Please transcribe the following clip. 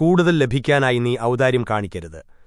കൂടുതൽ ലഭിക്കാനായി നീ ഔദാര്യം കാണിക്കരുത്